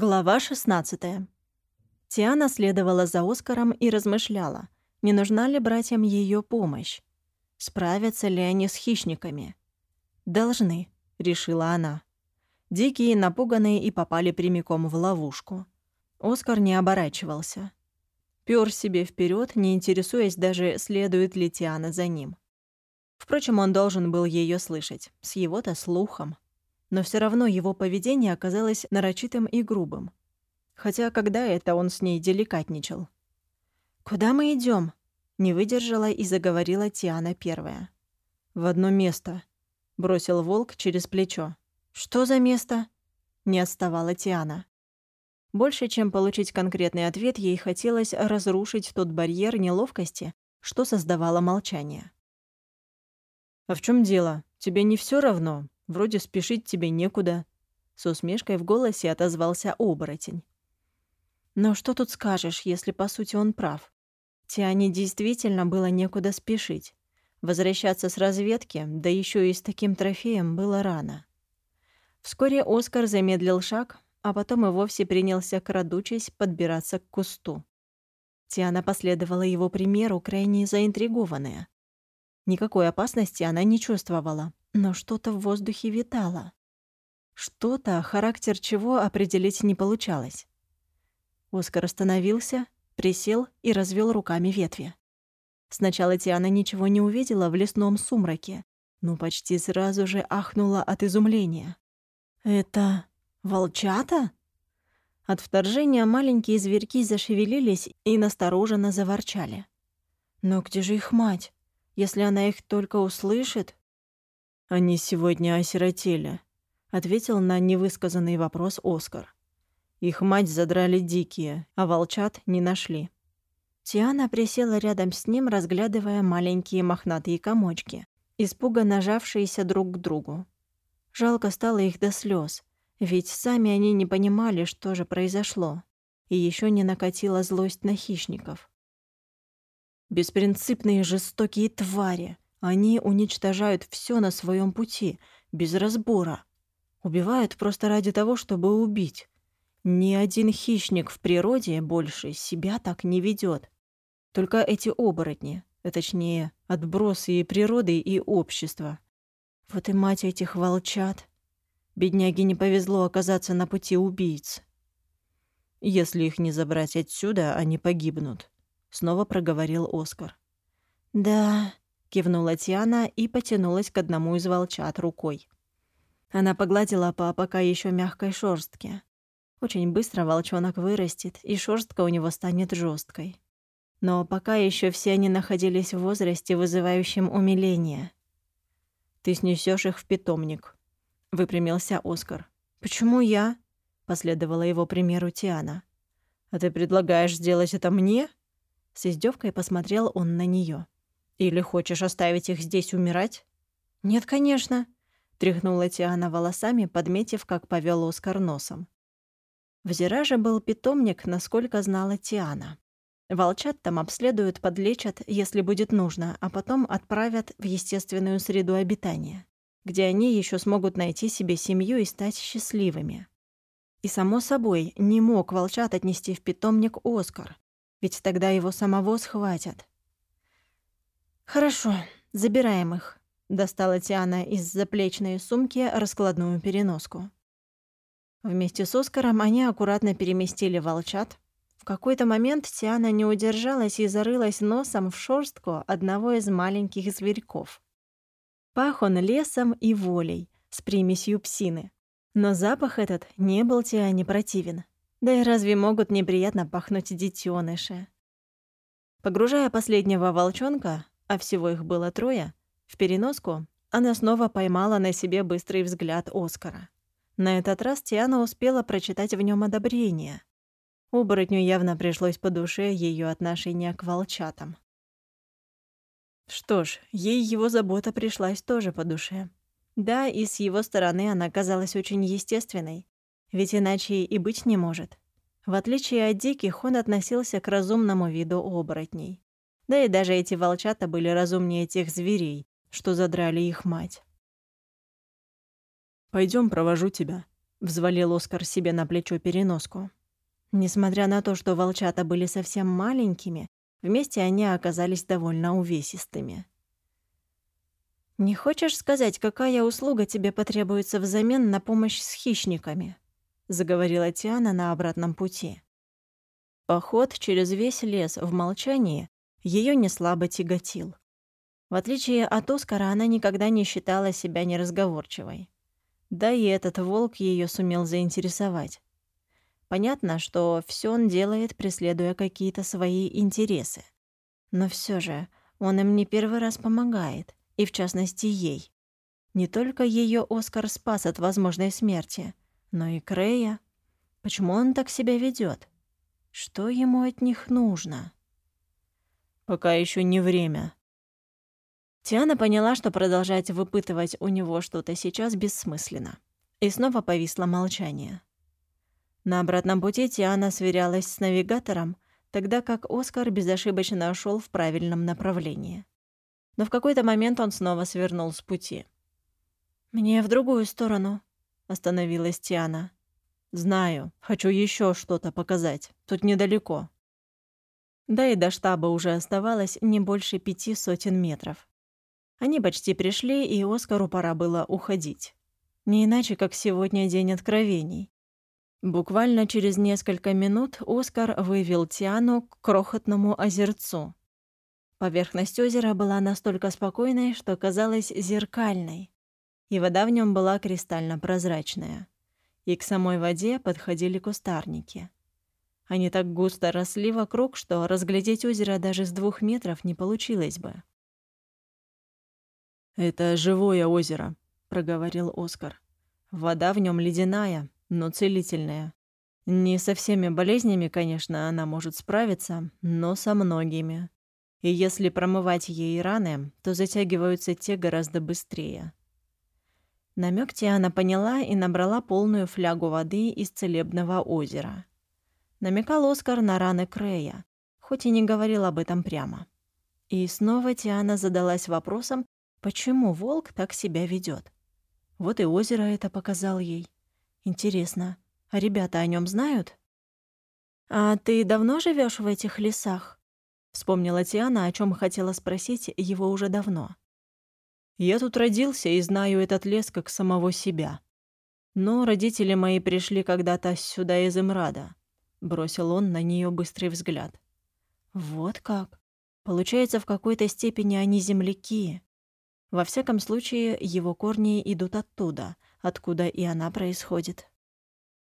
Глава 16. Тиана следовала за Оскаром и размышляла, не нужна ли братьям ее помощь. Справятся ли они с хищниками? «Должны», — решила она. Дикие, напуганные и попали прямиком в ловушку. Оскар не оборачивался. Пёр себе вперед, не интересуясь даже, следует ли Тиана за ним. Впрочем, он должен был ее слышать, с его-то слухом но все равно его поведение оказалось нарочитым и грубым. Хотя когда это он с ней деликатничал? «Куда мы идем? не выдержала и заговорила Тиана первая. «В одно место», — бросил волк через плечо. «Что за место?» — не отставала Тиана. Больше, чем получить конкретный ответ, ей хотелось разрушить тот барьер неловкости, что создавало молчание. «А в чем дело? Тебе не все равно? Вроде спешить тебе некуда». С усмешкой в голосе отозвался оборотень. «Но что тут скажешь, если по сути он прав? Тиане действительно было некуда спешить. Возвращаться с разведки, да еще и с таким трофеем, было рано. Вскоре Оскар замедлил шаг, а потом и вовсе принялся, крадучись, подбираться к кусту. Тиана последовала его примеру, крайне заинтригованная. Никакой опасности она не чувствовала, но что-то в воздухе витало. Что-то, характер чего определить не получалось. Оскар остановился, присел и развел руками ветви. Сначала Тиана ничего не увидела в лесном сумраке, но почти сразу же ахнула от изумления. «Это волчата?» От вторжения маленькие зверьки зашевелились и настороженно заворчали. «Но где же их мать? Если она их только услышит...» «Они сегодня осиротели», — ответил на невысказанный вопрос Оскар. Их мать задрали дикие, а волчат не нашли. Тиана присела рядом с ним, разглядывая маленькие мохнатые комочки, испуганно нажавшиеся друг к другу. Жалко стало их до слез, ведь сами они не понимали, что же произошло, и еще не накатила злость на хищников. Беспринципные жестокие твари — они уничтожают все на своем пути, без разбора. Убивают просто ради того, чтобы убить. Ни один хищник в природе больше себя так не ведет. Только эти оборотни, а точнее, отбросы и природы, и общества. Вот и мать этих волчат. Бедняге не повезло оказаться на пути убийц. «Если их не забрать отсюда, они погибнут», — снова проговорил Оскар. «Да, кивнула Тиана и потянулась к одному из волчат рукой. Она погладила по пока еще мягкой шорстке. Очень быстро волчонок вырастет, и шорстка у него станет жесткой. Но пока еще все они находились в возрасте, вызывающем умиление. «Ты снесешь их в питомник», — выпрямился Оскар. «Почему я?» — последовала его примеру Тиана. «А ты предлагаешь сделать это мне?» С издевкой посмотрел он на нее. Или хочешь оставить их здесь умирать?» «Нет, конечно», — тряхнула Тиана волосами, подметив, как повел Оскар носом. В Зираже был питомник, насколько знала Тиана. Волчат там обследуют, подлечат, если будет нужно, а потом отправят в естественную среду обитания, где они еще смогут найти себе семью и стать счастливыми. И, само собой, не мог волчат отнести в питомник Оскар, ведь тогда его самого схватят. «Хорошо, забираем их», — достала Тиана из заплечной сумки раскладную переноску. Вместе с Оскаром они аккуратно переместили волчат. В какой-то момент Тиана не удержалась и зарылась носом в шорстку одного из маленьких зверьков. Пах он лесом и волей, с примесью псины. Но запах этот не был Тиане противен. Да и разве могут неприятно пахнуть детеныши? Погружая последнего волчонка, а всего их было трое, в переноску, она снова поймала на себе быстрый взгляд Оскара. На этот раз Тиана успела прочитать в нем одобрение. Оборотню явно пришлось по душе ее отношение к волчатам. Что ж, ей его забота пришлась тоже по душе. Да, и с его стороны она казалась очень естественной, ведь иначе и быть не может. В отличие от диких, он относился к разумному виду оборотней. Да и даже эти волчата были разумнее тех зверей, что задрали их мать. Пойдем, провожу тебя», — взвалил Оскар себе на плечо переноску. Несмотря на то, что волчата были совсем маленькими, вместе они оказались довольно увесистыми. «Не хочешь сказать, какая услуга тебе потребуется взамен на помощь с хищниками?» — заговорила Тиана на обратном пути. Поход через весь лес в молчании ее неслабо тяготил. В отличие от Оскара, она никогда не считала себя неразговорчивой. Да и этот волк ее сумел заинтересовать. Понятно, что все он делает, преследуя какие-то свои интересы. Но все же он им не первый раз помогает, и в частности ей. Не только ее Оскар спас от возможной смерти, но и Крея. Почему он так себя ведет? Что ему от них нужно? Пока еще не время. Тиана поняла, что продолжать выпытывать у него что-то сейчас бессмысленно. И снова повисло молчание. На обратном пути Тиана сверялась с навигатором, тогда как Оскар безошибочно шел в правильном направлении. Но в какой-то момент он снова свернул с пути. «Мне в другую сторону», — остановилась Тиана. «Знаю. Хочу еще что-то показать. Тут недалеко». Да и до штаба уже оставалось не больше пяти сотен метров. Они почти пришли, и Оскару пора было уходить. Не иначе, как сегодня день откровений. Буквально через несколько минут Оскар вывел Тиану к крохотному озерцу. Поверхность озера была настолько спокойной, что казалась зеркальной, и вода в нем была кристально прозрачная. И к самой воде подходили кустарники. Они так густо росли вокруг, что разглядеть озеро даже с двух метров не получилось бы. «Это живое озеро», — проговорил Оскар. «Вода в нем ледяная, но целительная. Не со всеми болезнями, конечно, она может справиться, но со многими. И если промывать ей раны, то затягиваются те гораздо быстрее. Намек Тиана поняла и набрала полную флягу воды из целебного озера. Намекал Оскар на раны Крея, хоть и не говорил об этом прямо. И снова Тиана задалась вопросом, почему волк так себя ведет. Вот и озеро это показал ей. Интересно, а ребята о нем знают? «А ты давно живешь в этих лесах?» Вспомнила Тиана, о чем хотела спросить его уже давно. «Я тут родился и знаю этот лес как самого себя. Но родители мои пришли когда-то сюда из Имрада», — бросил он на нее быстрый взгляд. «Вот как. Получается, в какой-то степени они земляки. Во всяком случае, его корни идут оттуда, откуда и она происходит.